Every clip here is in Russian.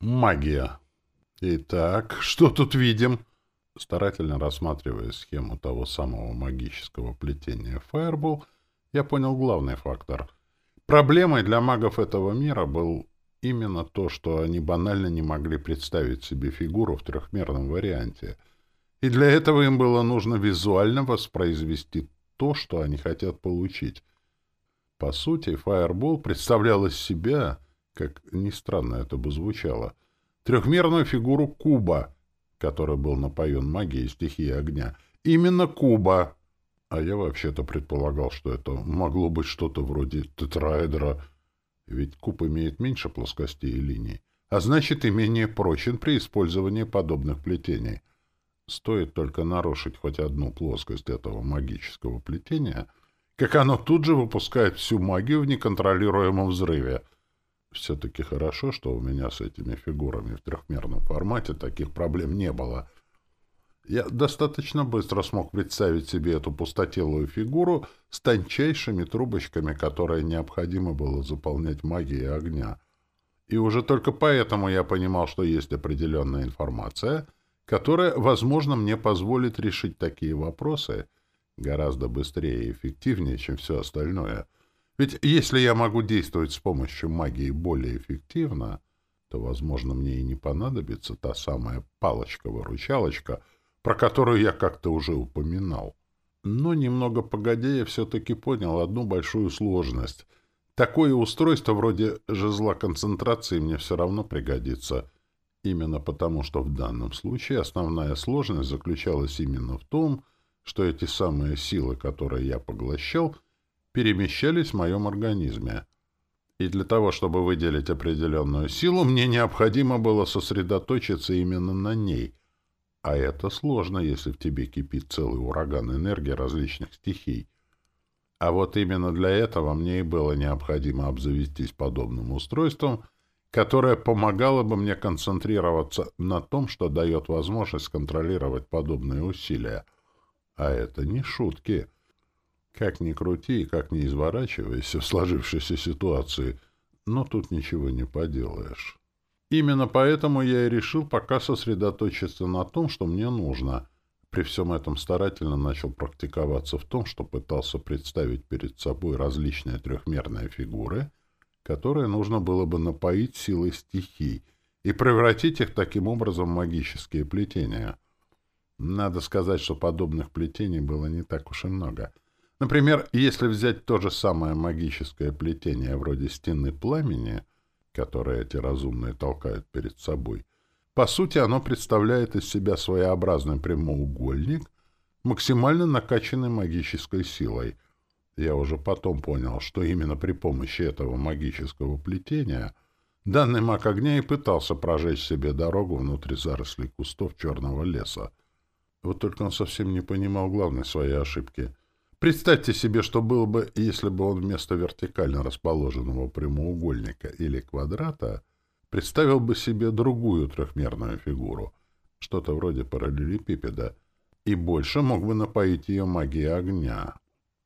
Магия. Итак, что тут видим? Старательно рассматривая схему того самого магического плетения Fireball, я понял главный фактор. Проблемой для магов этого мира был именно то, что они банально не могли представить себе фигуру в трехмерном варианте. И для этого им было нужно визуально воспроизвести то, что они хотят получить. По сути, Fireball представлял из себя как ни странно это бы звучало, трехмерную фигуру куба, который был напоен магией стихии огня. Именно куба! А я вообще-то предполагал, что это могло быть что-то вроде тетраэдра, ведь куб имеет меньше плоскостей и линий, а значит и менее прочен при использовании подобных плетений. Стоит только нарушить хоть одну плоскость этого магического плетения, как оно тут же выпускает всю магию в неконтролируемом взрыве — все-таки хорошо, что у меня с этими фигурами в трехмерном формате таких проблем не было. Я достаточно быстро смог представить себе эту пустотелую фигуру с тончайшими трубочками, которые необходимо было заполнять магией огня. И уже только поэтому я понимал, что есть определенная информация, которая, возможно, мне позволит решить такие вопросы гораздо быстрее и эффективнее, чем все остальное — ведь если я могу действовать с помощью магии более эффективно, то, возможно, мне и не понадобится та самая палочка-выручалочка, про которую я как-то уже упоминал. Но немного погодя я все-таки понял одну большую сложность. Такое устройство вроде жезла концентрации мне все равно пригодится. Именно потому, что в данном случае основная сложность заключалась именно в том, что эти самые силы, которые я поглощал — перемещались в моем организме. И для того, чтобы выделить определенную силу, мне необходимо было сосредоточиться именно на ней. А это сложно, если в тебе кипит целый ураган энергии различных стихий. А вот именно для этого мне и было необходимо обзавестись подобным устройством, которое помогало бы мне концентрироваться на том, что дает возможность контролировать подобные усилия. А это не шутки — как ни крути и как ни изворачивайся в сложившейся ситуации, но тут ничего не поделаешь. Именно поэтому я и решил пока сосредоточиться на том, что мне нужно. При всем этом старательно начал практиковаться в том, что пытался представить перед собой различные трехмерные фигуры, которые нужно было бы напоить силой стихий и превратить их таким образом в магические плетения. Надо сказать, что подобных плетений было не так уж и много — Например, если взять то же самое магическое плетение вроде стены пламени, которое эти разумные толкают перед собой, по сути оно представляет из себя своеобразный прямоугольник, максимально накачанный магической силой. Я уже потом понял, что именно при помощи этого магического плетения данный маг огня и пытался прожечь себе дорогу внутри зарослей кустов черного леса. Вот только он совсем не понимал главной своей ошибки — Представьте себе, что было бы, если бы он вместо вертикально расположенного прямоугольника или квадрата представил бы себе другую трехмерную фигуру, что-то вроде параллелепипеда, и больше мог бы напоить ее магией огня.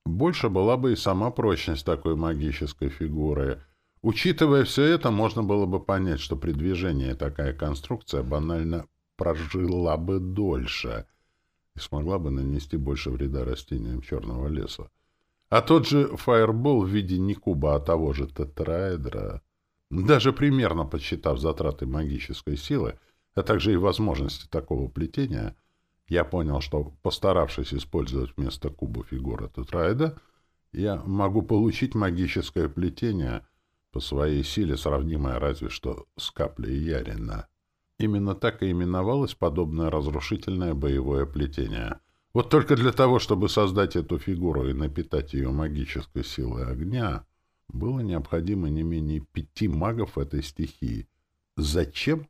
Больше была бы и сама прочность такой магической фигуры. Учитывая все это, можно было бы понять, что при движении такая конструкция банально прожила бы дольше — и смогла бы нанести больше вреда растениям черного леса. А тот же фаербол в виде не куба, а того же тетраэдра, даже примерно подсчитав затраты магической силы, а также и возможности такого плетения, я понял, что, постаравшись использовать вместо куба фигуры тетраэда, я могу получить магическое плетение по своей силе, сравнимое разве что с каплей ярина. Именно так и именовалось подобное разрушительное боевое плетение. Вот только для того, чтобы создать эту фигуру и напитать ее магической силой огня, было необходимо не менее пяти магов этой стихии. Зачем?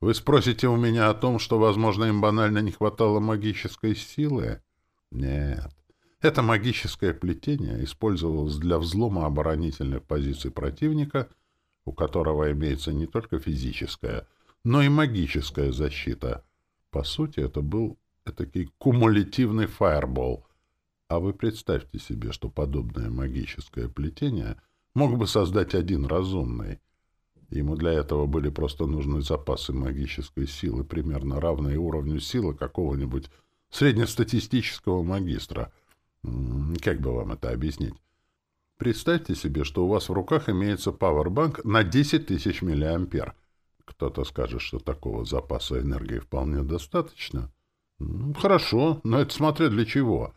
Вы спросите у меня о том, что, возможно, им банально не хватало магической силы? Нет. Это магическое плетение использовалось для взлома оборонительных позиций противника, у которого имеется не только физическая, но и магическая защита. По сути, это был этакий кумулятивный фаербол. А вы представьте себе, что подобное магическое плетение мог бы создать один разумный. Ему для этого были просто нужны запасы магической силы, примерно равные уровню силы какого-нибудь среднестатистического магистра. Как бы вам это объяснить? Представьте себе, что у вас в руках имеется пауэрбанк на 10 тысяч миллиампер. Кто-то скажет, что такого запаса энергии вполне достаточно. Ну, хорошо, но это смотря для чего.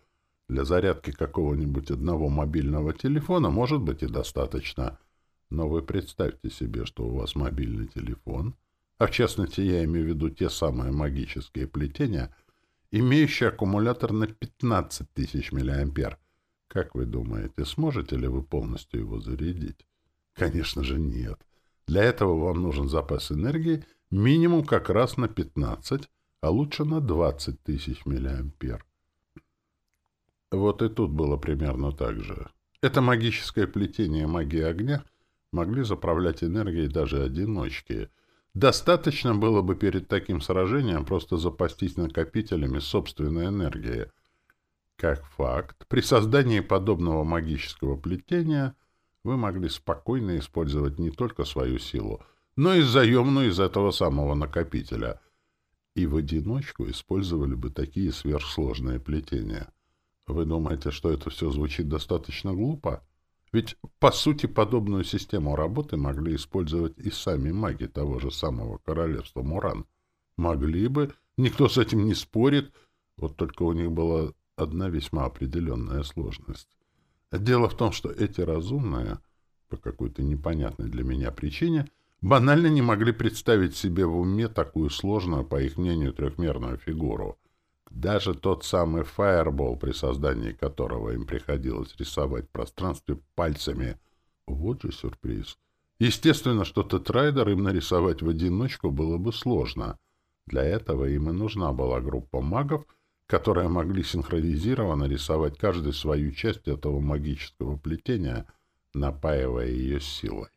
Для зарядки какого-нибудь одного мобильного телефона может быть и достаточно — но вы представьте себе, что у вас мобильный телефон, а в частности я имею в виду те самые магические плетения, имеющие аккумулятор на 15 тысяч миллиампер. Как вы думаете, сможете ли вы полностью его зарядить? Конечно же нет. Для этого вам нужен запас энергии минимум как раз на 15, а лучше на 20 тысяч миллиампер. Вот и тут было примерно так же. Это магическое плетение магии огня могли заправлять энергией даже одиночки. Достаточно было бы перед таким сражением просто запастись накопителями собственной энергии. Как факт, при создании подобного магического плетения вы могли спокойно использовать не только свою силу, но и заемную из этого самого накопителя. И в одиночку использовали бы такие сверхсложные плетения. Вы думаете, что это все звучит достаточно глупо? Ведь, по сути, подобную систему работы могли использовать и сами маги того же самого королевства Муран. Могли бы, никто с этим не спорит, вот только у них была одна весьма определенная сложность. Дело в том, что эти разумные, по какой-то непонятной для меня причине, банально не могли представить себе в уме такую сложную, по их мнению, трехмерную фигуру. Даже тот самый фаербол, при создании которого им приходилось рисовать в пространстве пальцами. Вот же сюрприз. Естественно, что тетрайдер им нарисовать в одиночку было бы сложно. Для этого им и нужна была группа магов, которые могли синхронизированно рисовать каждый свою часть этого магического плетения, напаивая ее силой.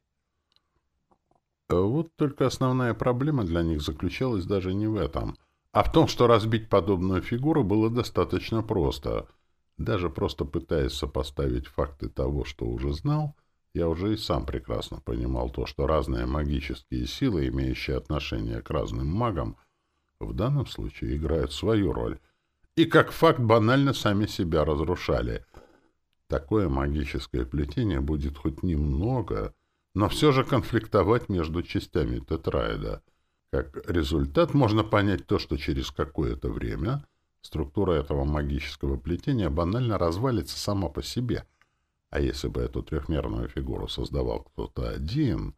Вот только основная проблема для них заключалась даже не в этом — а в том, что разбить подобную фигуру было достаточно просто. Даже просто пытаясь сопоставить факты того, что уже знал, я уже и сам прекрасно понимал то, что разные магические силы, имеющие отношение к разным магам, в данном случае играют свою роль. И как факт банально сами себя разрушали. Такое магическое плетение будет хоть немного, но все же конфликтовать между частями тетраэда — как результат можно понять то, что через какое-то время структура этого магического плетения банально развалится сама по себе. А если бы эту трехмерную фигуру создавал кто-то один,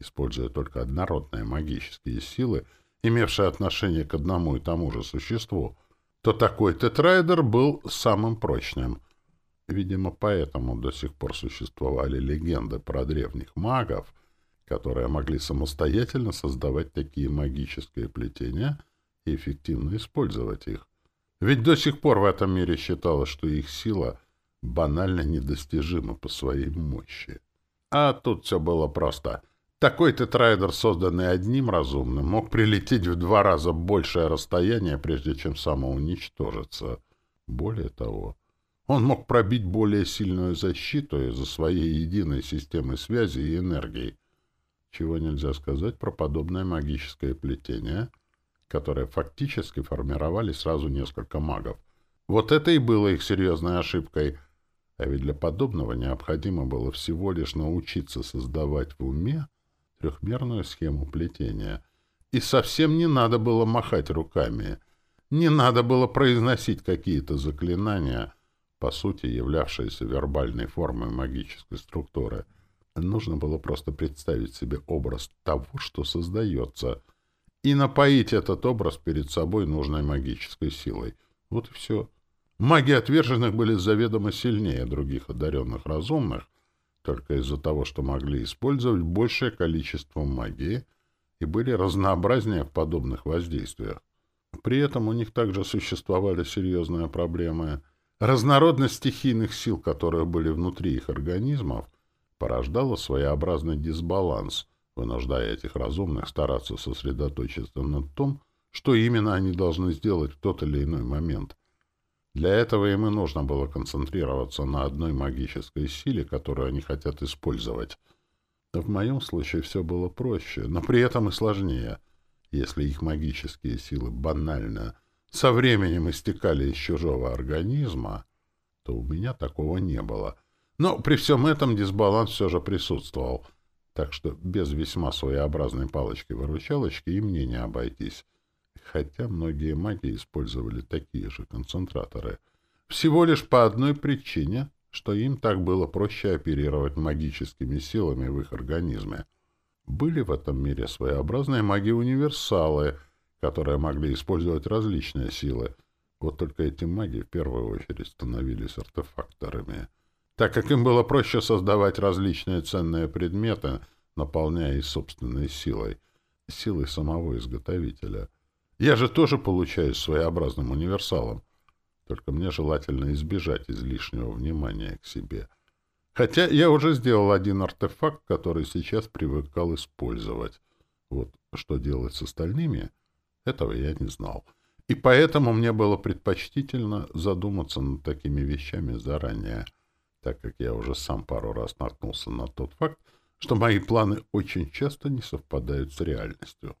используя только однородные магические силы, имевшие отношение к одному и тому же существу, то такой тетрайдер был самым прочным. Видимо, поэтому до сих пор существовали легенды про древних магов — которые могли самостоятельно создавать такие магические плетения и эффективно использовать их. Ведь до сих пор в этом мире считалось, что их сила банально недостижима по своей мощи. А тут все было просто. Такой тетрайдер, созданный одним разумным, мог прилететь в два раза большее расстояние, прежде чем самоуничтожиться. Более того, он мог пробить более сильную защиту из-за своей единой системы связи и энергии, чего нельзя сказать про подобное магическое плетение, которое фактически формировали сразу несколько магов. Вот это и было их серьезной ошибкой. А ведь для подобного необходимо было всего лишь научиться создавать в уме трехмерную схему плетения. И совсем не надо было махать руками. Не надо было произносить какие-то заклинания, по сути являвшиеся вербальной формой магической структуры — Нужно было просто представить себе образ того, что создается, и напоить этот образ перед собой нужной магической силой. Вот и все. Маги отверженных были заведомо сильнее других одаренных разумных, только из-за того, что могли использовать большее количество магии и были разнообразнее в подобных воздействиях. При этом у них также существовали серьезные проблемы. Разнородность стихийных сил, которые были внутри их организмов, порождало своеобразный дисбаланс, вынуждая этих разумных стараться сосредоточиться на том, что именно они должны сделать в тот или иной момент. Для этого им и нужно было концентрироваться на одной магической силе, которую они хотят использовать. В моем случае все было проще, но при этом и сложнее. Если их магические силы банально со временем истекали из чужого организма, то у меня такого не было. Но при всем этом дисбаланс все же присутствовал, так что без весьма своеобразной палочки-выручалочки и мне не обойтись. Хотя многие маги использовали такие же концентраторы. Всего лишь по одной причине, что им так было проще оперировать магическими силами в их организме. Были в этом мире своеобразные маги-универсалы, которые могли использовать различные силы. Вот только эти маги в первую очередь становились артефакторами, так как им было проще создавать различные ценные предметы, наполняя их собственной силой, силой самого изготовителя. Я же тоже получаюсь своеобразным универсалом, только мне желательно избежать излишнего внимания к себе — Хотя я уже сделал один артефакт, который сейчас привыкал использовать. Вот что делать с остальными, этого я не знал. И поэтому мне было предпочтительно задуматься над такими вещами заранее, так как я уже сам пару раз наткнулся на тот факт, что мои планы очень часто не совпадают с реальностью.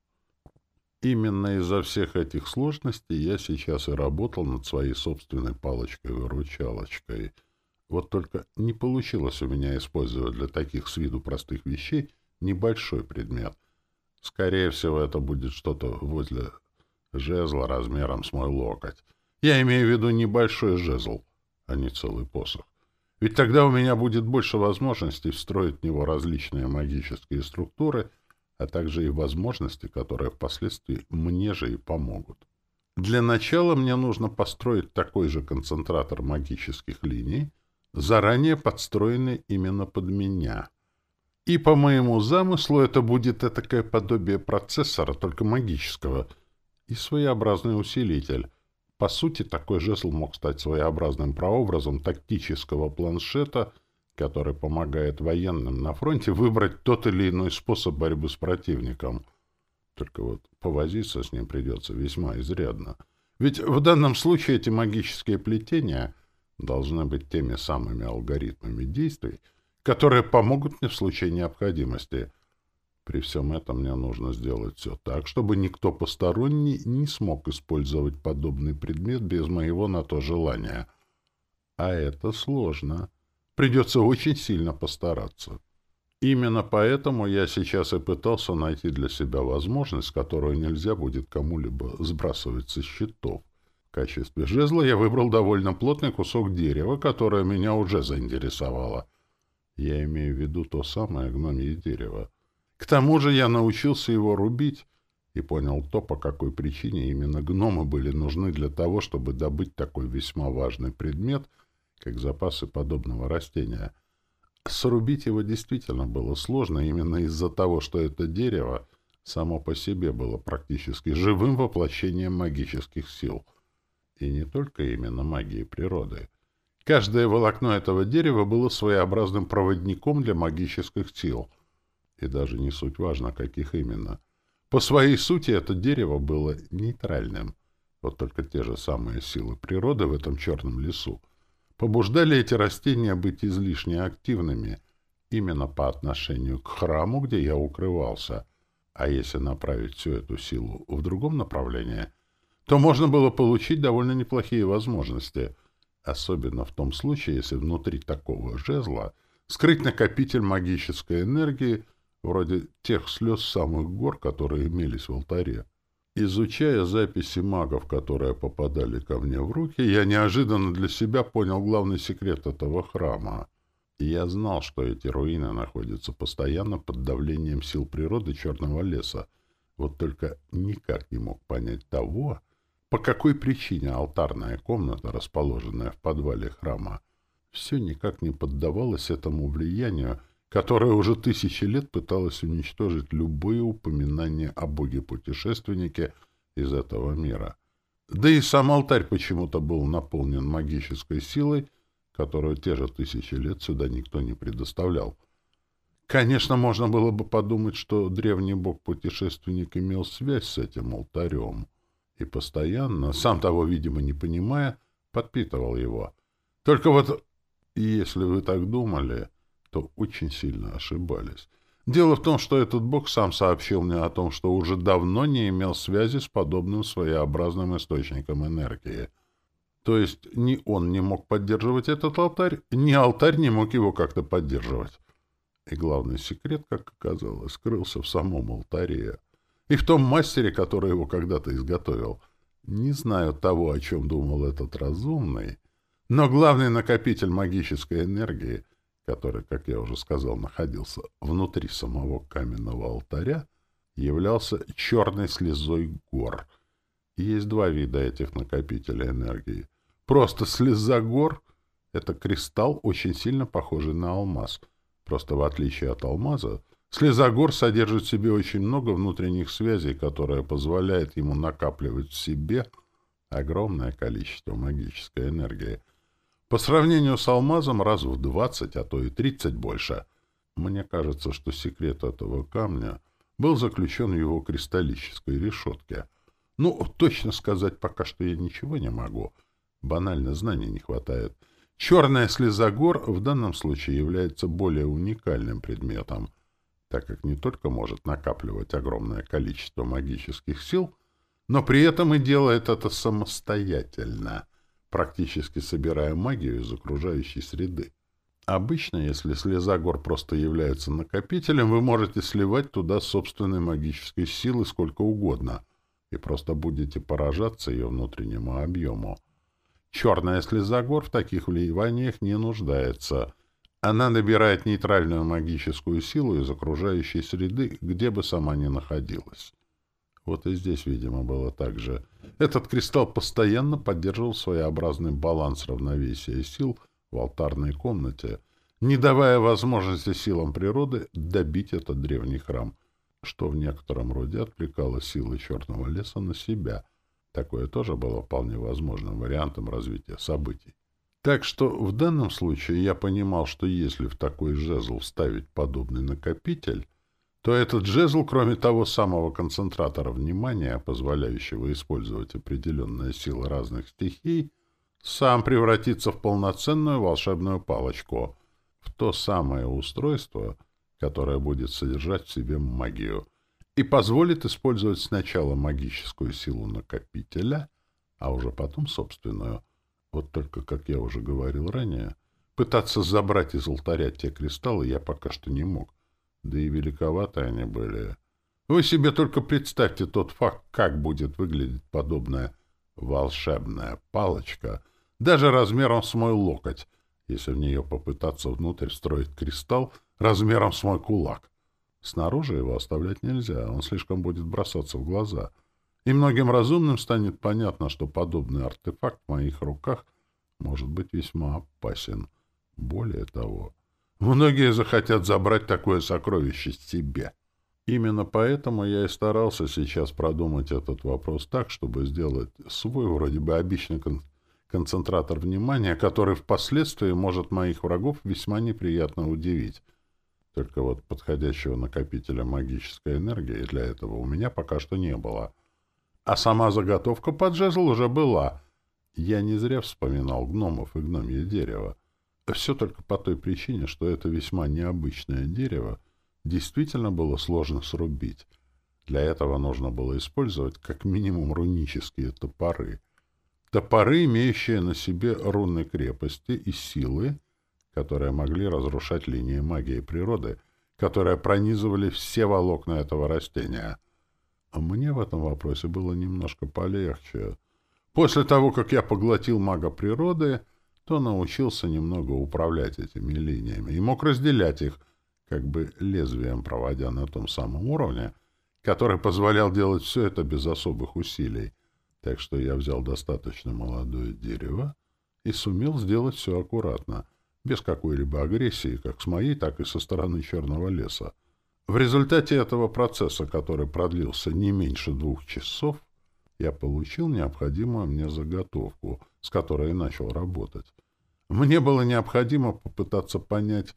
Именно из-за всех этих сложностей я сейчас и работал над своей собственной палочкой-выручалочкой — вот только не получилось у меня использовать для таких с виду простых вещей небольшой предмет. Скорее всего, это будет что-то возле жезла размером с мой локоть. Я имею в виду небольшой жезл, а не целый посох. Ведь тогда у меня будет больше возможностей встроить в него различные магические структуры, а также и возможности, которые впоследствии мне же и помогут. Для начала мне нужно построить такой же концентратор магических линий — заранее подстроены именно под меня. И по моему замыслу это будет такое подобие процессора, только магического, и своеобразный усилитель. По сути, такой жезл мог стать своеобразным прообразом тактического планшета, который помогает военным на фронте выбрать тот или иной способ борьбы с противником. Только вот повозиться с ним придется весьма изрядно. Ведь в данном случае эти магические плетения — должны быть теми самыми алгоритмами действий, которые помогут мне в случае необходимости. При всем этом мне нужно сделать все так, чтобы никто посторонний не смог использовать подобный предмет без моего на то желания. А это сложно. Придется очень сильно постараться. Именно поэтому я сейчас и пытался найти для себя возможность, которую нельзя будет кому-либо сбрасывать со счетов качестве жезла я выбрал довольно плотный кусок дерева, которое меня уже заинтересовало. Я имею в виду то самое гномье дерево. К тому же я научился его рубить и понял то, по какой причине именно гномы были нужны для того, чтобы добыть такой весьма важный предмет, как запасы подобного растения. Срубить его действительно было сложно именно из-за того, что это дерево само по себе было практически живым воплощением магических сил — и не только именно магии природы. Каждое волокно этого дерева было своеобразным проводником для магических сил. И даже не суть важно, каких именно. По своей сути это дерево было нейтральным. Вот только те же самые силы природы в этом черном лесу побуждали эти растения быть излишне активными именно по отношению к храму, где я укрывался. А если направить всю эту силу в другом направлении — то можно было получить довольно неплохие возможности, особенно в том случае, если внутри такого жезла скрыть накопитель магической энергии, вроде тех слез самых гор, которые имелись в алтаре. Изучая записи магов, которые попадали ко мне в руки, я неожиданно для себя понял главный секрет этого храма. Я знал, что эти руины находятся постоянно под давлением сил природы Черного леса, вот только никак не мог понять того, по какой причине алтарная комната, расположенная в подвале храма, все никак не поддавалось этому влиянию, которое уже тысячи лет пыталось уничтожить любые упоминания о боге-путешественнике из этого мира. Да и сам алтарь почему-то был наполнен магической силой, которую те же тысячи лет сюда никто не предоставлял. Конечно, можно было бы подумать, что древний бог-путешественник имел связь с этим алтарем — и постоянно, сам того, видимо, не понимая, подпитывал его. Только вот, если вы так думали, то очень сильно ошибались. Дело в том, что этот бог сам сообщил мне о том, что уже давно не имел связи с подобным своеобразным источником энергии. То есть ни он не мог поддерживать этот алтарь, ни алтарь не мог его как-то поддерживать. И главный секрет, как оказалось, скрылся в самом алтаре. И в том мастере, который его когда-то изготовил. Не знаю того, о чем думал этот разумный, но главный накопитель магической энергии — который, как я уже сказал, находился внутри самого каменного алтаря, являлся черной слезой гор. Есть два вида этих накопителей энергии. Просто слеза гор — это кристалл, очень сильно похожий на алмаз. Просто в отличие от алмаза, слеза гор содержит в себе очень много внутренних связей, которые позволяют ему накапливать в себе огромное количество магической энергии — по сравнению с алмазом раз в двадцать, а то и тридцать больше. Мне кажется, что секрет этого камня был заключен в его кристаллической решетке. Ну, точно сказать пока что я ничего не могу. Банально знаний не хватает. Черная слеза гор в данном случае является более уникальным предметом, так как не только может накапливать огромное количество магических сил, но при этом и делает это самостоятельно — практически собирая магию из окружающей среды. Обычно, если слеза гор просто является накопителем, вы можете сливать туда собственной магической силы сколько угодно и просто будете поражаться ее внутреннему объему. Черная слеза гор в таких вливаниях не нуждается. Она набирает нейтральную магическую силу из окружающей среды, где бы сама ни находилась. Вот и здесь, видимо, было так же. Этот кристалл постоянно поддерживал своеобразный баланс равновесия сил в алтарной комнате, не давая возможности силам природы добить этот древний храм, что в некотором роде отвлекало силы черного леса на себя. Такое тоже было вполне возможным вариантом развития событий. Так что в данном случае я понимал, что если в такой жезл вставить подобный накопитель, то этот жезл, кроме того самого концентратора внимания, позволяющего использовать определенные силы разных стихий, сам превратится в полноценную волшебную палочку, в то самое устройство, которое будет содержать в себе магию, и позволит использовать сначала магическую силу накопителя, а уже потом собственную. Вот только, как я уже говорил ранее, пытаться забрать из алтаря те кристаллы я пока что не мог — да и великоваты они были. Вы себе только представьте тот факт, как будет выглядеть подобная волшебная палочка, даже размером с мой локоть, если в нее попытаться внутрь встроить кристалл размером с мой кулак. Снаружи его оставлять нельзя, он слишком будет бросаться в глаза. И многим разумным станет понятно, что подобный артефакт в моих руках может быть весьма опасен. Более того, Многие захотят забрать такое сокровище себе. Именно поэтому я и старался сейчас продумать этот вопрос так, чтобы сделать свой вроде бы обычный кон концентратор внимания, который впоследствии может моих врагов весьма неприятно удивить. Только вот подходящего накопителя магической энергии для этого у меня пока что не было. А сама заготовка под жезл уже была. Я не зря вспоминал гномов и гномье дерево. Все только по той причине, что это весьма необычное дерево действительно было сложно срубить. Для этого нужно было использовать как минимум рунические топоры. Топоры, имеющие на себе руны крепости и силы, которые могли разрушать линии магии природы, которые пронизывали все волокна этого растения. А мне в этом вопросе было немножко полегче. После того, как я поглотил мага природы, то научился немного управлять этими линиями и мог разделять их, как бы лезвием проводя на том самом уровне, который позволял делать все это без особых усилий. Так что я взял достаточно молодое дерево и сумел сделать все аккуратно, без какой-либо агрессии, как с моей, так и со стороны черного леса. В результате этого процесса, который продлился не меньше двух часов, я получил необходимую мне заготовку, с которой начал работать. Мне было необходимо попытаться понять,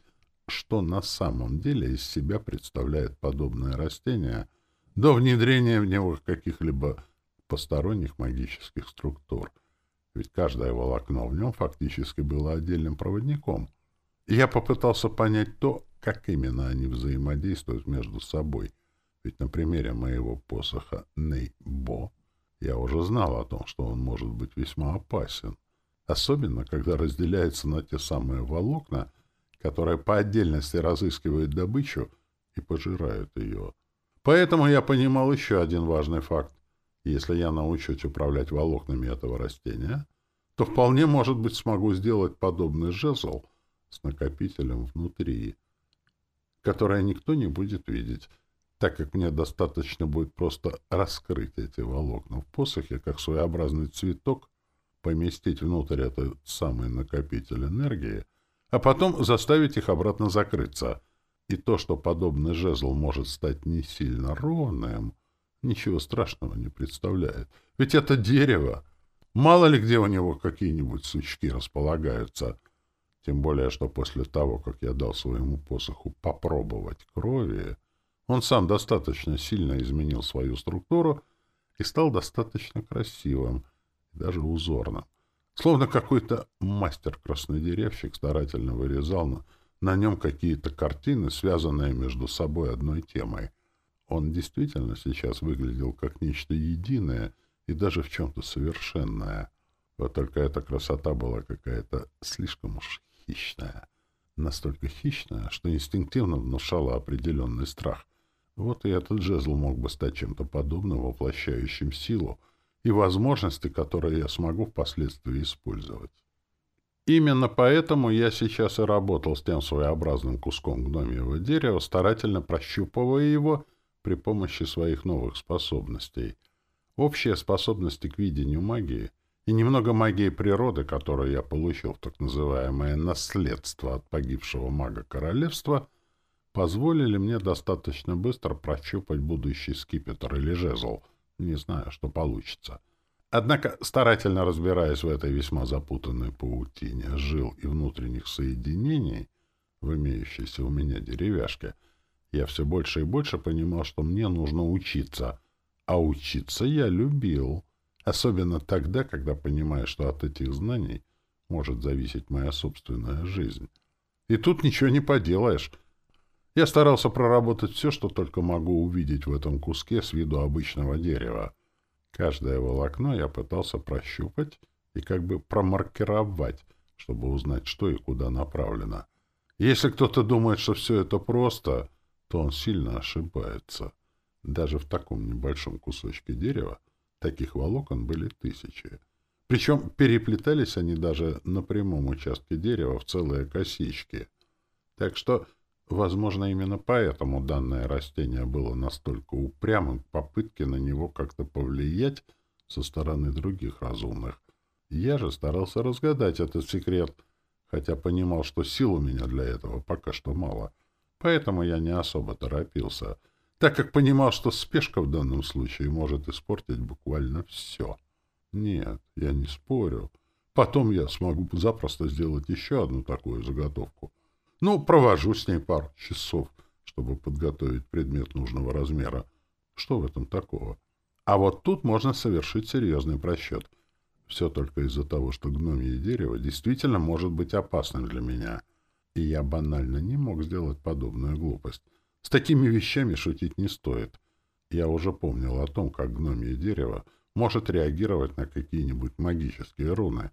что на самом деле из себя представляет подобное растение до внедрения в него каких-либо посторонних магических структур. Ведь каждое волокно в нем фактически было отдельным проводником. И я попытался понять то, как именно они взаимодействуют между собой. Ведь на примере моего посоха Нейбо я уже знал о том, что он может быть весьма опасен. Особенно, когда разделяется на те самые волокна, которые по отдельности разыскивают добычу и пожирают ее. Поэтому я понимал еще один важный факт. Если я научусь управлять волокнами этого растения, то вполне, может быть, смогу сделать подобный жезл с накопителем внутри, который никто не будет видеть, так как мне достаточно будет просто раскрыть эти волокна в посохе, как своеобразный цветок, поместить внутрь этот самый накопитель энергии, а потом заставить их обратно закрыться. И то, что подобный жезл может стать не сильно ровным, ничего страшного не представляет. Ведь это дерево. Мало ли где у него какие-нибудь сучки располагаются. Тем более, что после того, как я дал своему посоху попробовать крови, он сам достаточно сильно изменил свою структуру и стал достаточно красивым, даже узорным. Словно какой-то мастер-краснодеревщик старательно вырезал на, на нем какие-то картины, связанные между собой одной темой. Он действительно сейчас выглядел как нечто единое и даже в чем-то совершенное. Вот только эта красота была какая-то слишком уж хищная. Настолько хищная, что инстинктивно внушала определенный страх — вот и этот жезл мог бы стать чем-то подобным, воплощающим силу и возможности, которые я смогу впоследствии использовать. Именно поэтому я сейчас и работал с тем своеобразным куском гномьего дерева, старательно прощупывая его при помощи своих новых способностей. Общие способности к видению магии и немного магии природы, которую я получил в так называемое «наследство» от погибшего мага королевства — позволили мне достаточно быстро прощупать будущий скипетр или жезл. Не знаю, что получится. Однако, старательно разбираясь в этой весьма запутанной паутине жил и внутренних соединений, в имеющейся у меня деревяшке, я все больше и больше понимал, что мне нужно учиться. А учиться я любил. Особенно тогда, когда понимаешь, что от этих знаний может зависеть моя собственная жизнь. И тут ничего не поделаешь — я старался проработать все, что только могу увидеть в этом куске с виду обычного дерева. Каждое волокно я пытался прощупать и как бы промаркировать, чтобы узнать, что и куда направлено. Если кто-то думает, что все это просто, то он сильно ошибается. Даже в таком небольшом кусочке дерева таких волокон были тысячи. Причем переплетались они даже на прямом участке дерева в целые косички. Так что Возможно, именно поэтому данное растение было настолько упрямым в попытке на него как-то повлиять со стороны других разумных. Я же старался разгадать этот секрет, хотя понимал, что сил у меня для этого пока что мало. Поэтому я не особо торопился, так как понимал, что спешка в данном случае может испортить буквально все. Нет, я не спорю. Потом я смогу запросто сделать еще одну такую заготовку — ну, провожу с ней пару часов, чтобы подготовить предмет нужного размера. Что в этом такого? А вот тут можно совершить серьезный просчет. Все только из-за того, что гномье дерево действительно может быть опасным для меня. И я банально не мог сделать подобную глупость. С такими вещами шутить не стоит. Я уже помнил о том, как гномье дерево может реагировать на какие-нибудь магические руны.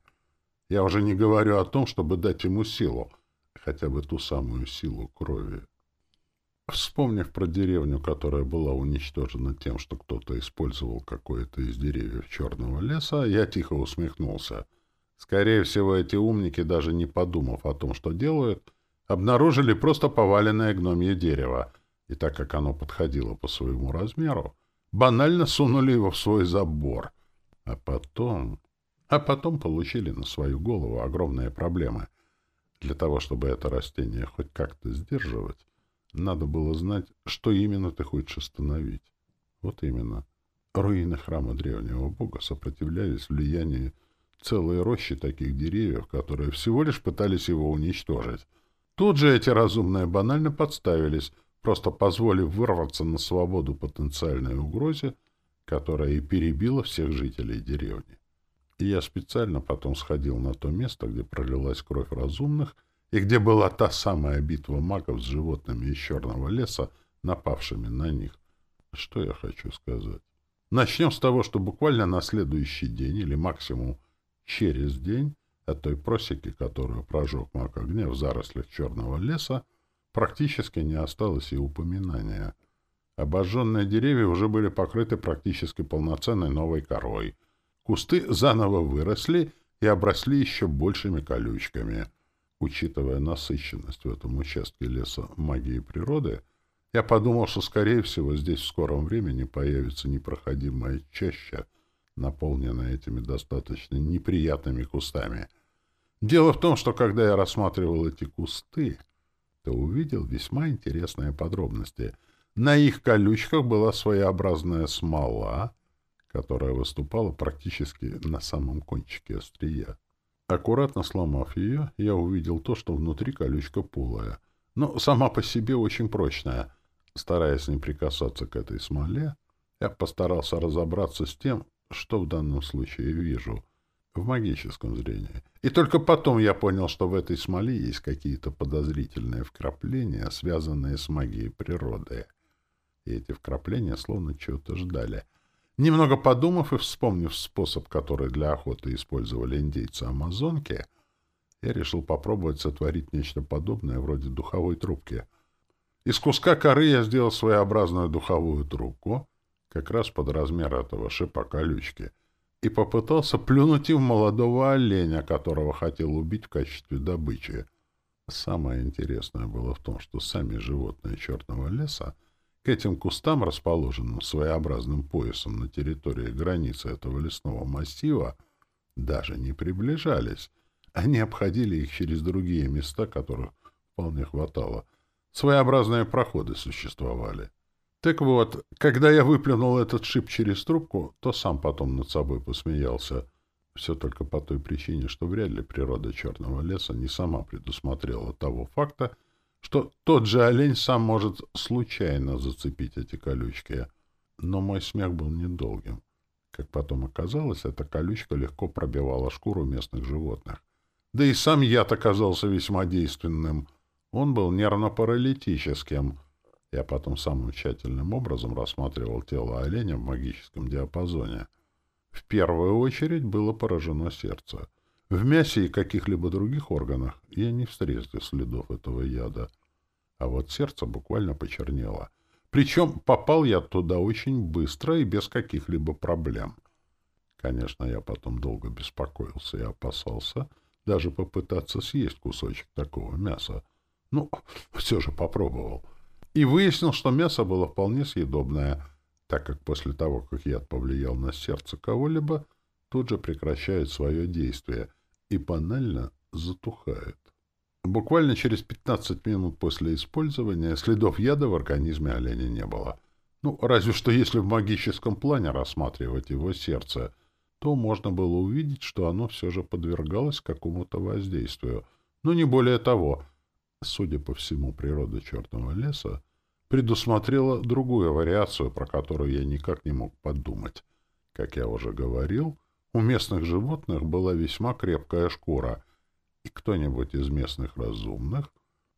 Я уже не говорю о том, чтобы дать ему силу — хотя бы ту самую силу крови. Вспомнив про деревню, которая была уничтожена тем, что кто-то использовал какое-то из деревьев черного леса, я тихо усмехнулся. Скорее всего, эти умники, даже не подумав о том, что делают, обнаружили просто поваленное гномье дерево, и так как оно подходило по своему размеру, банально сунули его в свой забор. А потом... А потом получили на свою голову огромные проблемы. Для того, чтобы это растение хоть как-то сдерживать, надо было знать, что именно ты хочешь остановить. Вот именно. Руины храма древнего бога сопротивлялись влиянию целой рощи таких деревьев, которые всего лишь пытались его уничтожить. Тут же эти разумные банально подставились, просто позволив вырваться на свободу потенциальной угрозе, которая и перебила всех жителей деревни. И я специально потом сходил на то место, где пролилась кровь разумных, и где была та самая битва магов с животными из черного леса, напавшими на них. Что я хочу сказать? Начнем с того, что буквально на следующий день, или максимум через день, от той просеки, которую прожег маг огня в зарослях черного леса, практически не осталось и упоминания. Обожженные деревья уже были покрыты практически полноценной новой корой. Кусты заново выросли и обросли еще большими колючками. Учитывая насыщенность в этом участке леса магии природы, я подумал, что, скорее всего, здесь в скором времени появится непроходимая чаща, наполненная этими достаточно неприятными кустами. Дело в том, что когда я рассматривал эти кусты, то увидел весьма интересные подробности. На их колючках была своеобразная смола, которая выступала практически на самом кончике острия. Аккуратно сломав ее, я увидел то, что внутри колючка полая, но сама по себе очень прочная. Стараясь не прикасаться к этой смоле, я постарался разобраться с тем, что в данном случае вижу в магическом зрении. И только потом я понял, что в этой смоле есть какие-то подозрительные вкрапления, связанные с магией природы. И эти вкрапления словно чего-то ждали. Немного подумав и вспомнив способ, который для охоты использовали индейцы Амазонки, я решил попробовать сотворить нечто подобное вроде духовой трубки. Из куска коры я сделал своеобразную духовую трубку, как раз под размер этого шипа колючки, и попытался плюнуть им молодого оленя, которого хотел убить в качестве добычи. Самое интересное было в том, что сами животные черного леса к этим кустам, расположенным своеобразным поясом на территории границы этого лесного массива, даже не приближались. Они обходили их через другие места, которых вполне хватало. Своеобразные проходы существовали. Так вот, когда я выплюнул этот шип через трубку, то сам потом над собой посмеялся. Все только по той причине, что вряд ли природа черного леса не сама предусмотрела того факта, что тот же олень сам может случайно зацепить эти колючки. Но мой смех был недолгим. Как потом оказалось, эта колючка легко пробивала шкуру местных животных. Да и сам яд оказался весьма действенным. Он был нервно-паралитическим — я потом самым тщательным образом рассматривал тело оленя в магическом диапазоне. В первую очередь было поражено сердце. В мясе и каких-либо других органах я не встретил следов этого яда. А вот сердце буквально почернело. Причем попал я туда очень быстро и без каких-либо проблем. Конечно, я потом долго беспокоился и опасался даже попытаться съесть кусочек такого мяса. Ну, все же попробовал и выяснил, что мясо было вполне съедобное, так как после того, как яд повлиял на сердце кого-либо, тут же прекращает свое действие и банально затухает. Буквально через 15 минут после использования следов яда в организме оленя не было. Ну, разве что если в магическом плане рассматривать его сердце, то можно было увидеть, что оно все же подвергалось какому-то воздействию. Но не более того — Судя по всему, природа черного леса предусмотрела другую вариацию, про которую я никак не мог подумать. Как я уже говорил, у местных животных была весьма крепкая шкура, и кто-нибудь из местных разумных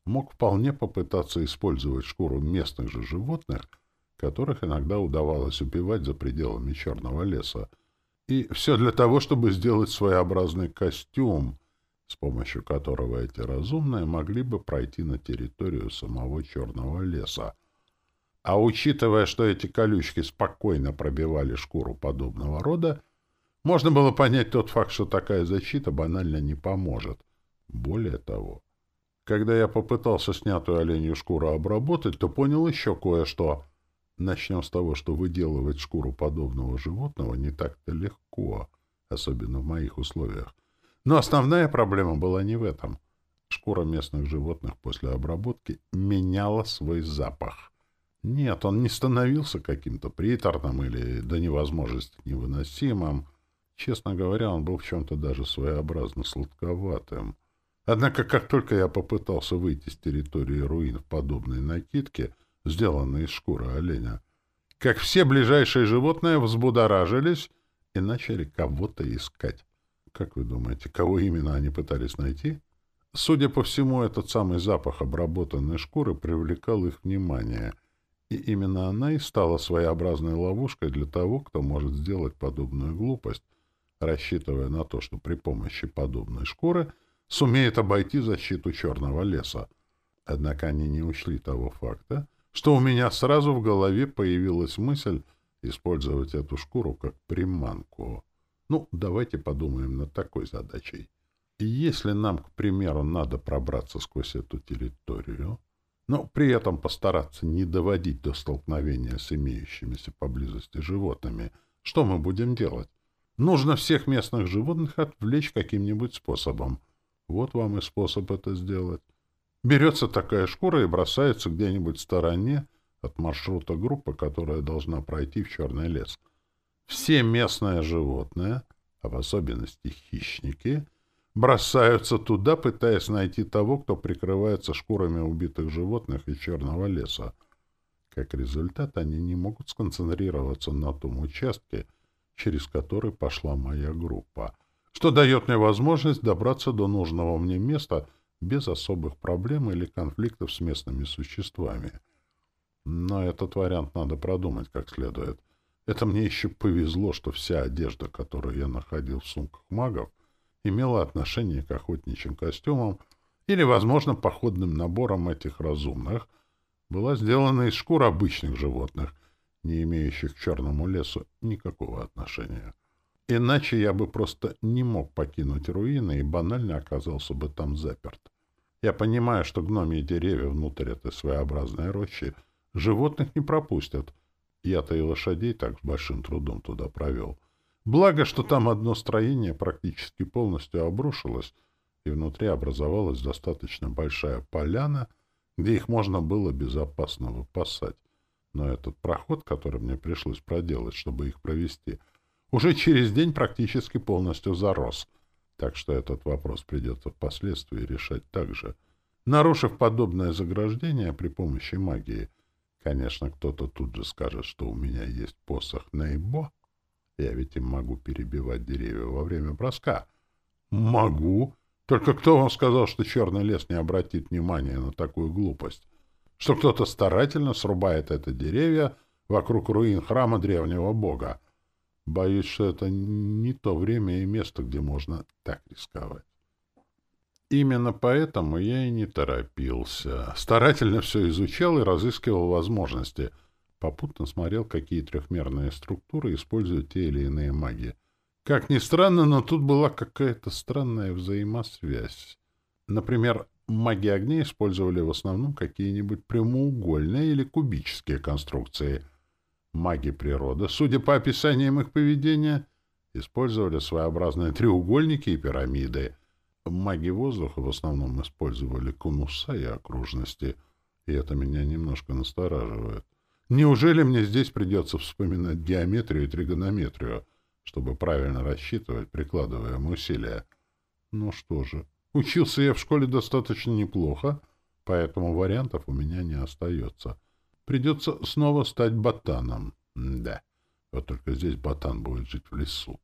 мог вполне попытаться использовать шкуру местных же животных, которых иногда удавалось убивать за пределами черного леса. И все для того, чтобы сделать своеобразный костюм — с помощью которого эти разумные могли бы пройти на территорию самого Черного леса. А учитывая, что эти колючки спокойно пробивали шкуру подобного рода, можно было понять тот факт, что такая защита банально не поможет. Более того, когда я попытался снятую оленью шкуру обработать, то понял еще кое-что. Начнем с того, что выделывать шкуру подобного животного не так-то легко, особенно в моих условиях. Но основная проблема была не в этом. Шкура местных животных после обработки меняла свой запах. Нет, он не становился каким-то приторным или до невозможности невыносимым. Честно говоря, он был в чем-то даже своеобразно сладковатым. Однако, как только я попытался выйти с территории руин в подобной накидке, сделанной из шкуры оленя, как все ближайшие животные взбудоражились и начали кого-то искать. Как вы думаете, кого именно они пытались найти? Судя по всему, этот самый запах обработанной шкуры привлекал их внимание, и именно она и стала своеобразной ловушкой для того, кто может сделать подобную глупость, рассчитывая на то, что при помощи подобной шкуры сумеет обойти защиту черного леса. Однако они не учли того факта, что у меня сразу в голове появилась мысль использовать эту шкуру как приманку. Ну, давайте подумаем над такой задачей. Если нам, к примеру, надо пробраться сквозь эту территорию, но при этом постараться не доводить до столкновения с имеющимися поблизости животными, что мы будем делать? Нужно всех местных животных отвлечь каким-нибудь способом. Вот вам и способ это сделать. Берется такая шкура и бросается где-нибудь в стороне от маршрута группы, которая должна пройти в черный лес. Все местные животные, а в особенности хищники, бросаются туда, пытаясь найти того, кто прикрывается шкурами убитых животных из черного леса. Как результат, они не могут сконцентрироваться на том участке, через который пошла моя группа, что дает мне возможность добраться до нужного мне места — без особых проблем или конфликтов с местными существами. Но этот вариант надо продумать как следует. Это мне еще повезло, что вся одежда, которую я находил в сумках магов, имела отношение к охотничьим костюмам или, возможно, походным наборам этих разумных, была сделана из шкур обычных животных, не имеющих к черному лесу никакого отношения. Иначе я бы просто не мог покинуть руины и банально оказался бы там заперт. Я понимаю, что гномии деревья внутрь этой своеобразной рощи животных не пропустят. Я-то и лошадей так с большим трудом туда провел. Благо, что там одно строение практически полностью обрушилось, и внутри образовалась достаточно большая поляна, где их можно было безопасно выпасать. Но этот проход, который мне пришлось проделать, чтобы их провести — уже через день практически полностью зарос. Так что этот вопрос придется впоследствии решать также. Нарушив подобное заграждение при помощи магии, конечно, кто-то тут же скажет, что у меня есть посох Нейбо. Я ведь им могу перебивать деревья во время броска. Могу. Только кто вам сказал, что черный лес не обратит внимания на такую глупость? Что кто-то старательно срубает это деревья вокруг руин храма древнего бога? Боюсь, что это не то время и место, где можно так рисковать. Именно поэтому я и не торопился. Старательно все изучал и разыскивал возможности. Попутно смотрел, какие трехмерные структуры используют те или иные маги. Как ни странно, но тут была какая-то странная взаимосвязь. Например, маги огня использовали в основном какие-нибудь прямоугольные или кубические конструкции — Маги природы, судя по описаниям их поведения, использовали своеобразные треугольники и пирамиды. Маги воздуха в основном использовали конуса и окружности, и это меня немножко настораживает. Неужели мне здесь придется вспоминать геометрию и тригонометрию, чтобы правильно рассчитывать, прикладывая усилия? Ну что же, учился я в школе достаточно неплохо, поэтому вариантов у меня не остается. Придется снова стать ботаном. Да, вот только здесь ботан будет жить в лесу.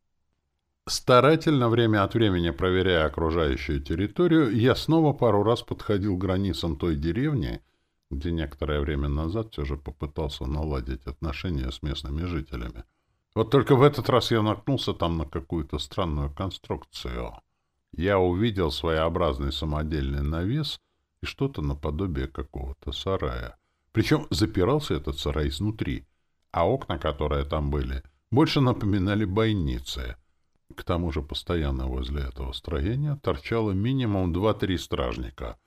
Старательно время от времени проверяя окружающую территорию, я снова пару раз подходил к границам той деревни, где некоторое время назад все же попытался наладить отношения с местными жителями. Вот только в этот раз я наткнулся там на какую-то странную конструкцию. Я увидел своеобразный самодельный навес и что-то наподобие какого-то сарая. Причем запирался этот сарай изнутри, а окна, которые там были, больше напоминали бойницы. К тому же постоянно возле этого строения торчало минимум два-три стражника.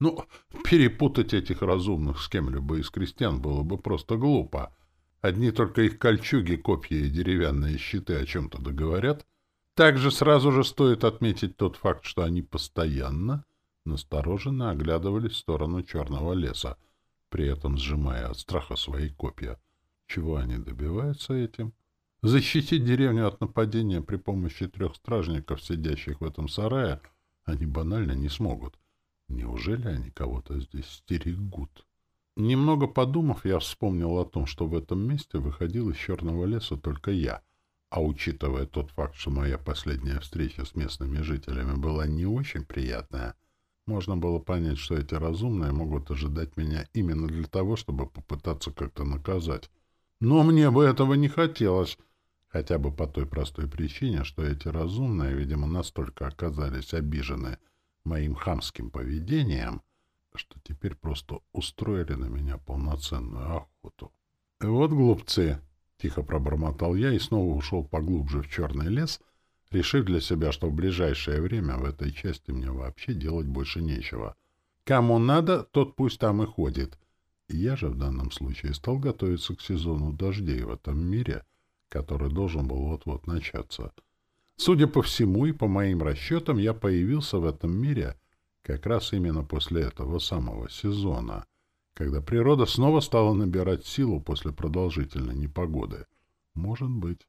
Ну, перепутать этих разумных с кем-либо из крестьян было бы просто глупо. Одни только их кольчуги, копья и деревянные щиты о чем-то договорят. Также сразу же стоит отметить тот факт, что они постоянно настороженно оглядывались в сторону черного леса, при этом сжимая от страха свои копья. Чего они добиваются этим? Защитить деревню от нападения при помощи трех стражников, сидящих в этом сарае, они банально не смогут. Неужели они кого-то здесь стерегут? Немного подумав, я вспомнил о том, что в этом месте выходил из черного леса только я. А учитывая тот факт, что моя последняя встреча с местными жителями была не очень приятная, Можно было понять, что эти разумные могут ожидать меня именно для того, чтобы попытаться как-то наказать. Но мне бы этого не хотелось, хотя бы по той простой причине, что эти разумные, видимо, настолько оказались обижены моим хамским поведением, что теперь просто устроили на меня полноценную охоту. «Вот глупцы!» — тихо пробормотал я и снова ушел поглубже в черный лес, решив для себя, что в ближайшее время в этой части мне вообще делать больше нечего. Кому надо, тот пусть там и ходит. Я же в данном случае стал готовиться к сезону дождей в этом мире, который должен был вот-вот начаться. Судя по всему и по моим расчетам, я появился в этом мире как раз именно после этого самого сезона — когда природа снова стала набирать силу после продолжительной непогоды. Может быть.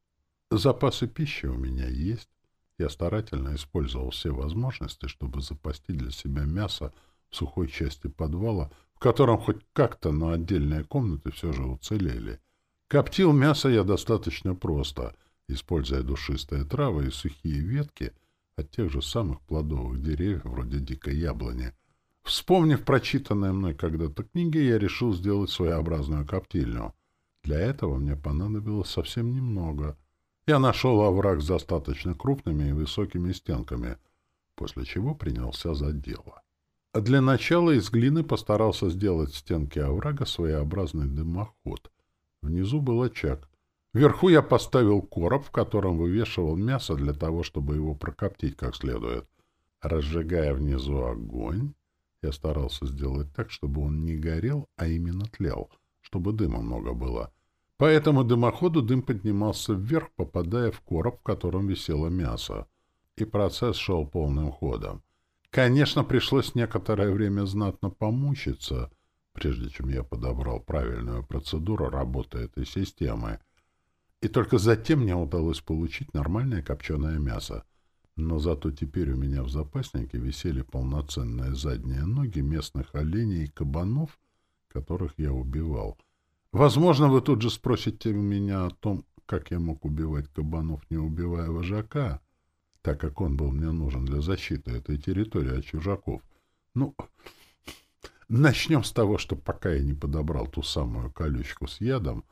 Запасы пищи у меня есть. Я старательно использовал все возможности, чтобы запасти для себя мясо в сухой части подвала, в котором хоть как-то, но отдельные комнаты все же уцелели. Коптил мясо я достаточно просто, используя душистые травы и сухие ветки от тех же самых плодовых деревьев, вроде дикой яблони — Вспомнив прочитанные мной когда-то книги, я решил сделать своеобразную коптильню. Для этого мне понадобилось совсем немного. Я нашел овраг с достаточно крупными и высокими стенками, после чего принялся за дело. А для начала из глины постарался сделать в стенке оврага своеобразный дымоход. Внизу был очаг. Вверху я поставил короб, в котором вывешивал мясо для того, чтобы его прокоптить как следует. Разжигая внизу огонь, я старался сделать так, чтобы он не горел, а именно тлел, чтобы дыма много было. По этому дымоходу дым поднимался вверх, попадая в короб, в котором висело мясо. И процесс шел полным ходом. Конечно, пришлось некоторое время знатно помучиться, прежде чем я подобрал правильную процедуру работы этой системы. И только затем мне удалось получить нормальное копченое мясо — но зато теперь у меня в запаснике висели полноценные задние ноги местных оленей и кабанов, которых я убивал. Возможно, вы тут же спросите меня о том, как я мог убивать кабанов, не убивая вожака, так как он был мне нужен для защиты этой территории от чужаков. Ну, начнем с того, что пока я не подобрал ту самую колючку с ядом,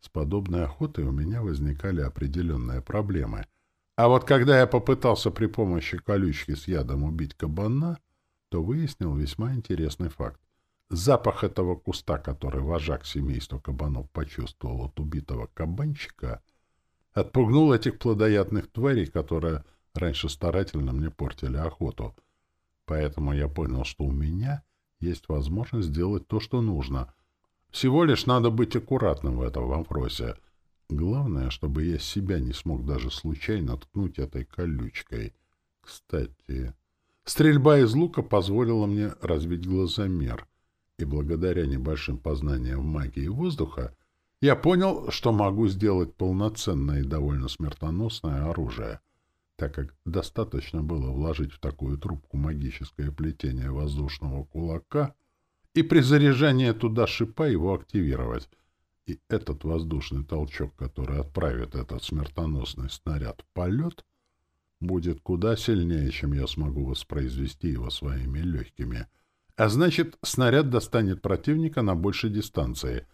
с подобной охотой у меня возникали определенные проблемы — а вот когда я попытался при помощи колючки с ядом убить кабана, то выяснил весьма интересный факт. Запах этого куста, который вожак семейства кабанов почувствовал от убитого кабанчика, отпугнул этих плодоядных тварей, которые раньше старательно мне портили охоту. Поэтому я понял, что у меня есть возможность сделать то, что нужно. Всего лишь надо быть аккуратным в этом вопросе — Главное, чтобы я себя не смог даже случайно ткнуть этой колючкой. Кстати, стрельба из лука позволила мне развить глазомер, и благодаря небольшим познаниям в магии воздуха я понял, что могу сделать полноценное и довольно смертоносное оружие, так как достаточно было вложить в такую трубку магическое плетение воздушного кулака и при заряжании туда шипа его активировать — и этот воздушный толчок, который отправит этот смертоносный снаряд в полет, будет куда сильнее, чем я смогу воспроизвести его своими легкими. А значит, снаряд достанет противника на большей дистанции.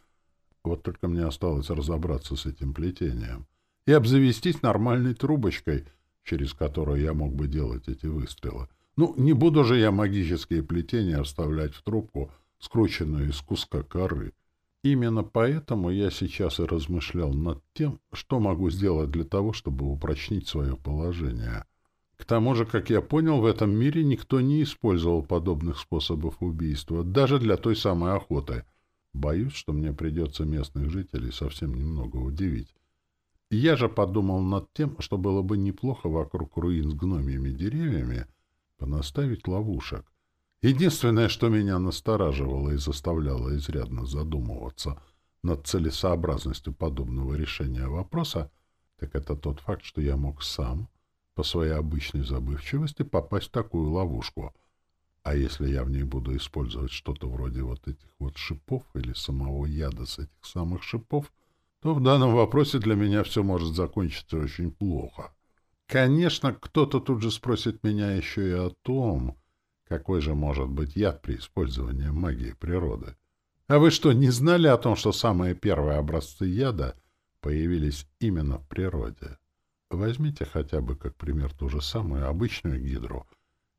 Вот только мне осталось разобраться с этим плетением и обзавестись нормальной трубочкой, через которую я мог бы делать эти выстрелы. Ну, не буду же я магические плетения вставлять в трубку, скрученную из куска коры. Именно поэтому я сейчас и размышлял над тем, что могу сделать для того, чтобы упрочнить свое положение. К тому же, как я понял, в этом мире никто не использовал подобных способов убийства, даже для той самой охоты. Боюсь, что мне придется местных жителей совсем немного удивить. Я же подумал над тем, что было бы неплохо вокруг руин с гномьими деревьями понаставить ловушек. Единственное, что меня настораживало и заставляло изрядно задумываться над целесообразностью подобного решения вопроса, так это тот факт, что я мог сам, по своей обычной забывчивости, попасть в такую ловушку. А если я в ней буду использовать что-то вроде вот этих вот шипов или самого яда с этих самых шипов, то в данном вопросе для меня все может закончиться очень плохо. Конечно, кто-то тут же спросит меня еще и о том, Какой же может быть яд при использовании магии природы? А вы что, не знали о том, что самые первые образцы яда появились именно в природе? Возьмите хотя бы как пример ту же самую обычную гидру.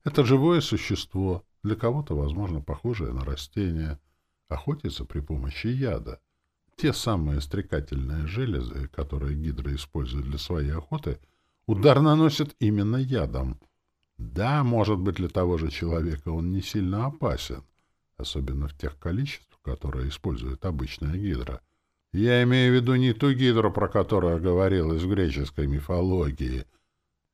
Это живое существо, для кого-то, возможно, похожее на растение, охотится при помощи яда. Те самые стрекательные железы, которые гидры используют для своей охоты, удар наносят именно ядом. Да, может быть, для того же человека он не сильно опасен, особенно в тех количествах, которые использует обычная гидра. Я имею в виду не ту гидру, про которую говорилось в греческой мифологии,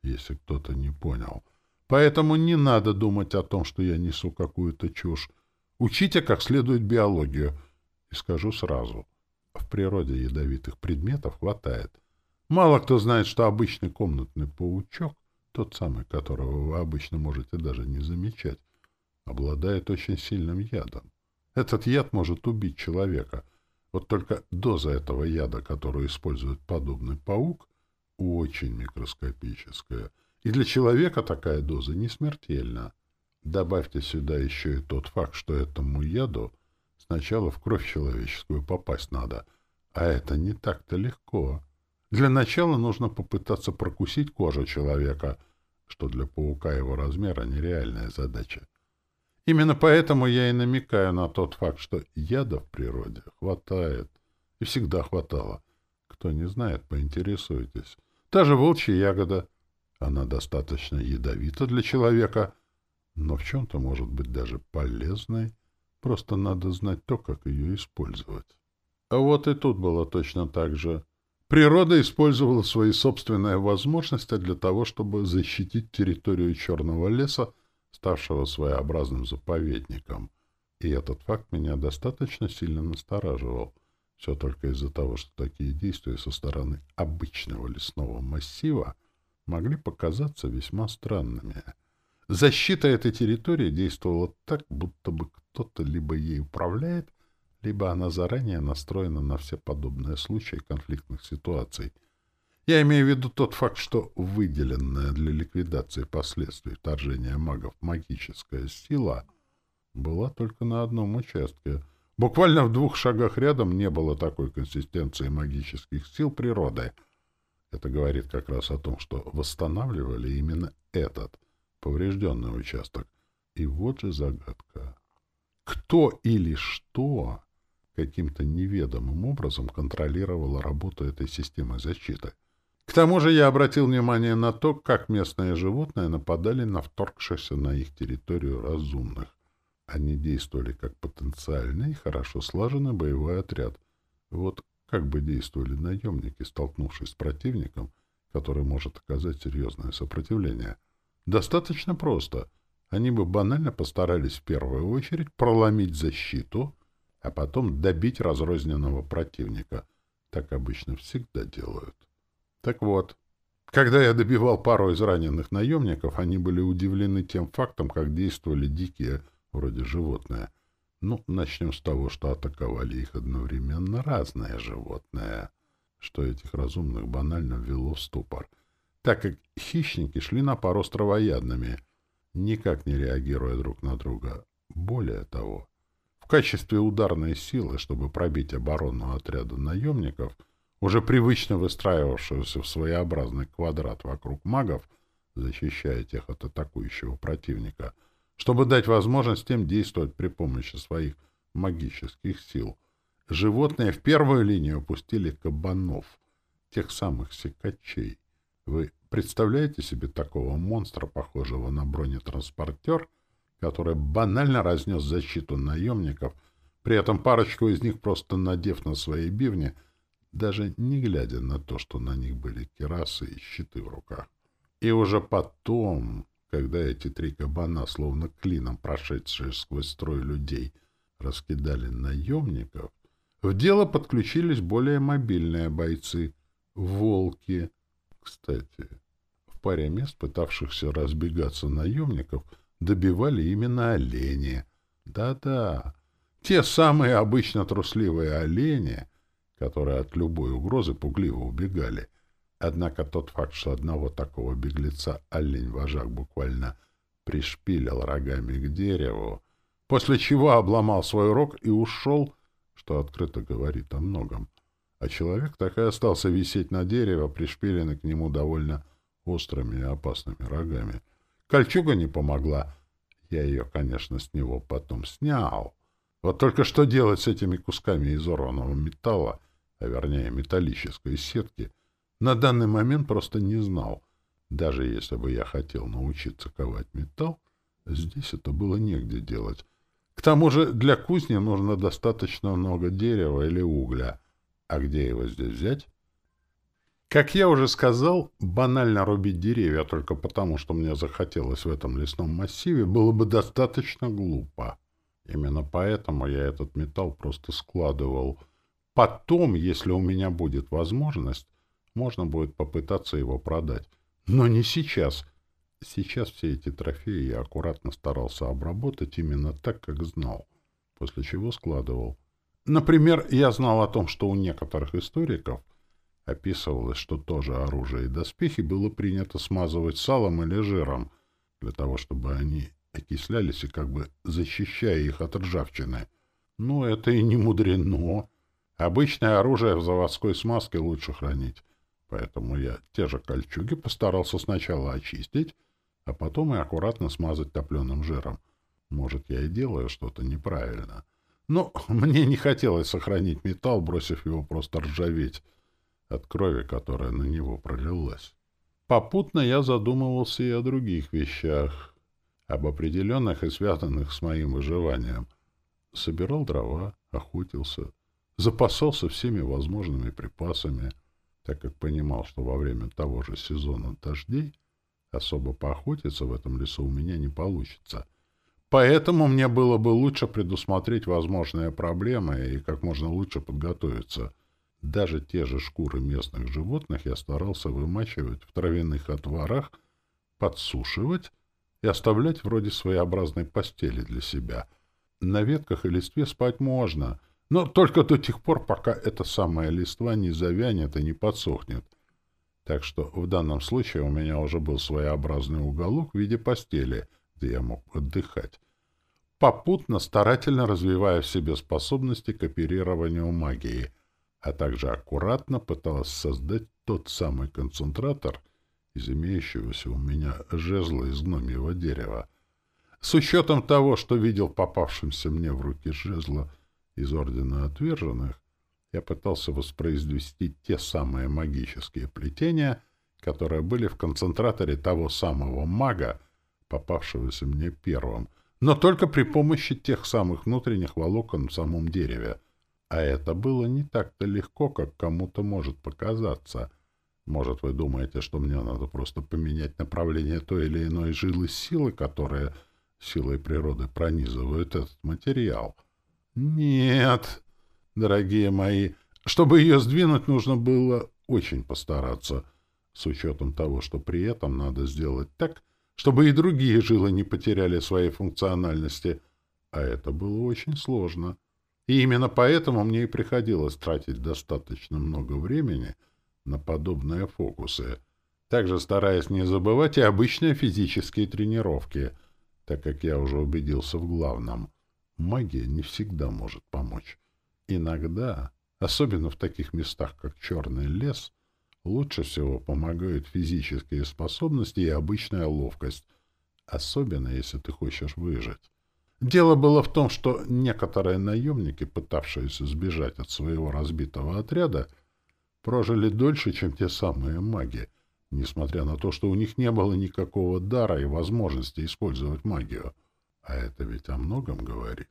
если кто-то не понял. Поэтому не надо думать о том, что я несу какую-то чушь. Учите как следует биологию. И скажу сразу, в природе ядовитых предметов хватает. Мало кто знает, что обычный комнатный паучок, тот самый, которого вы обычно можете даже не замечать, обладает очень сильным ядом. Этот яд может убить человека — вот только доза этого яда, которую использует подобный паук, очень микроскопическая. И для человека такая доза не смертельна. Добавьте сюда еще и тот факт, что этому яду сначала в кровь человеческую попасть надо, а это не так-то легко. Для начала нужно попытаться прокусить кожу человека, что для паука его размера нереальная задача. Именно поэтому я и намекаю на тот факт, что яда в природе хватает. И всегда хватало. Кто не знает, поинтересуйтесь. Та же волчья ягода. Она достаточно ядовита для человека, но в чем-то может быть даже полезной. Просто надо знать то, как ее использовать. А вот и тут было точно так же. Природа использовала свои собственные возможности для того, чтобы защитить территорию Черного леса ставшего своеобразным заповедником. И этот факт меня достаточно сильно настораживал. Все только из-за того, что такие действия со стороны обычного лесного массива могли показаться весьма странными. Защита этой территории действовала так, будто бы кто-то либо ей управляет, либо она заранее настроена на все подобные случаи конфликтных ситуаций — я имею в виду тот факт, что выделенная для ликвидации последствий вторжения магов магическая сила была только на одном участке. Буквально в двух шагах рядом не было такой консистенции магических сил природы. Это говорит как раз о том, что восстанавливали именно этот поврежденный участок. И вот же загадка. Кто или что каким-то неведомым образом контролировало работу этой системы защиты — к тому же я обратил внимание на то, как местные животные нападали на вторгшихся на их территорию разумных. Они действовали как потенциальный хорошо слаженный боевой отряд. Вот как бы действовали наемники, столкнувшись с противником, который может оказать серьезное сопротивление. Достаточно просто. Они бы банально постарались в первую очередь проломить защиту, а потом добить разрозненного противника. Так обычно всегда делают. Так вот, когда я добивал пару из раненых наемников, они были удивлены тем фактом, как действовали дикие, вроде животные. Ну, начнем с того, что атаковали их одновременно разные животные, что этих разумных банально ввело в ступор, так как хищники шли на пару с травоядными, никак не реагируя друг на друга. Более того, в качестве ударной силы, чтобы пробить оборону отряда наемников — уже привычно выстраивавшегося в своеобразный квадрат вокруг магов, защищая тех от атакующего противника, чтобы дать возможность им действовать при помощи своих магических сил. Животные в первую линию пустили кабанов, тех самых секачей. Вы представляете себе такого монстра, похожего на бронетранспортер, который банально разнес защиту наемников, при этом парочку из них, просто надев на свои бивни, даже не глядя на то, что на них были керасы и щиты в руках. И уже потом, когда эти три кабана, словно клином прошедшие сквозь строй людей, раскидали наемников, в дело подключились более мобильные бойцы — волки. Кстати, в паре мест, пытавшихся разбегаться наемников, добивали именно олени. Да-да, те самые обычно трусливые олени — которые от любой угрозы пугливо убегали. Однако тот факт, что одного такого беглеца олень-вожак буквально пришпилил рогами к дереву, после чего обломал свой рог и ушел, что открыто говорит о многом. А человек так и остался висеть на дереве, пришпиленный к нему довольно острыми и опасными рогами. Кольчуга не помогла. Я ее, конечно, с него потом снял. Вот только что делать с этими кусками изорванного металла, а вернее металлической сетки, на данный момент просто не знал. Даже если бы я хотел научиться ковать металл, здесь это было негде делать. К тому же для кузни нужно достаточно много дерева или угля. А где его здесь взять? Как я уже сказал, банально рубить деревья только потому, что мне захотелось в этом лесном массиве, было бы достаточно глупо. Именно поэтому я этот металл просто складывал. Потом, если у меня будет возможность, можно будет попытаться его продать. Но не сейчас. Сейчас все эти трофеи я аккуратно старался обработать именно так, как знал, после чего складывал. Например, я знал о том, что у некоторых историков описывалось, что тоже оружие и доспехи было принято смазывать салом или жиром, для того, чтобы они окислялись и как бы защищая их от ржавчины. Но это и не мудрено. Обычное оружие в заводской смазке лучше хранить. Поэтому я те же кольчуги постарался сначала очистить, а потом и аккуратно смазать топленым жиром. Может, я и делаю что-то неправильно. Но мне не хотелось сохранить металл, бросив его просто ржаветь от крови, которая на него пролилась. Попутно я задумывался и о других вещах, об определенных и связанных с моим выживанием. Собирал дрова, охотился, запасался всеми возможными припасами — так как понимал, что во время того же сезона дождей особо поохотиться в этом лесу у меня не получится. Поэтому мне было бы лучше предусмотреть возможные проблемы и как можно лучше подготовиться. Даже те же шкуры местных животных я старался вымачивать в травяных отварах, подсушивать и оставлять вроде своеобразной постели для себя. На ветках и листве спать можно — но только до тех пор, пока эта самая листва не завянет и не подсохнет. Так что в данном случае у меня уже был своеобразный уголок в виде постели, где я мог отдыхать. Попутно старательно развивая в себе способности к оперированию магии, а также аккуратно пыталась создать тот самый концентратор из имеющегося у меня жезла из гномьего дерева. С учетом того, что видел попавшимся мне в руки жезла — из Ордена Отверженных, я пытался воспроизвести те самые магические плетения, которые были в концентраторе того самого мага, попавшегося мне первым, но только при помощи тех самых внутренних волокон в самом дереве. А это было не так-то легко, как кому-то может показаться. Может, вы думаете, что мне надо просто поменять направление той или иной жилы силы, которые силой природы пронизывают этот материал — нет, дорогие мои, чтобы ее сдвинуть, нужно было очень постараться, с учетом того, что при этом надо сделать так, чтобы и другие жилы не потеряли своей функциональности, а это было очень сложно. И именно поэтому мне и приходилось тратить достаточно много времени на подобные фокусы, также стараясь не забывать и обычные физические тренировки, так как я уже убедился в главном — магия не всегда может помочь. Иногда, особенно в таких местах, как черный лес, лучше всего помогают физические способности и обычная ловкость, особенно если ты хочешь выжить. Дело было в том, что некоторые наемники, пытавшиеся сбежать от своего разбитого отряда, прожили дольше, чем те самые маги, несмотря на то, что у них не было никакого дара и возможности использовать магию. А это ведь о многом говорит.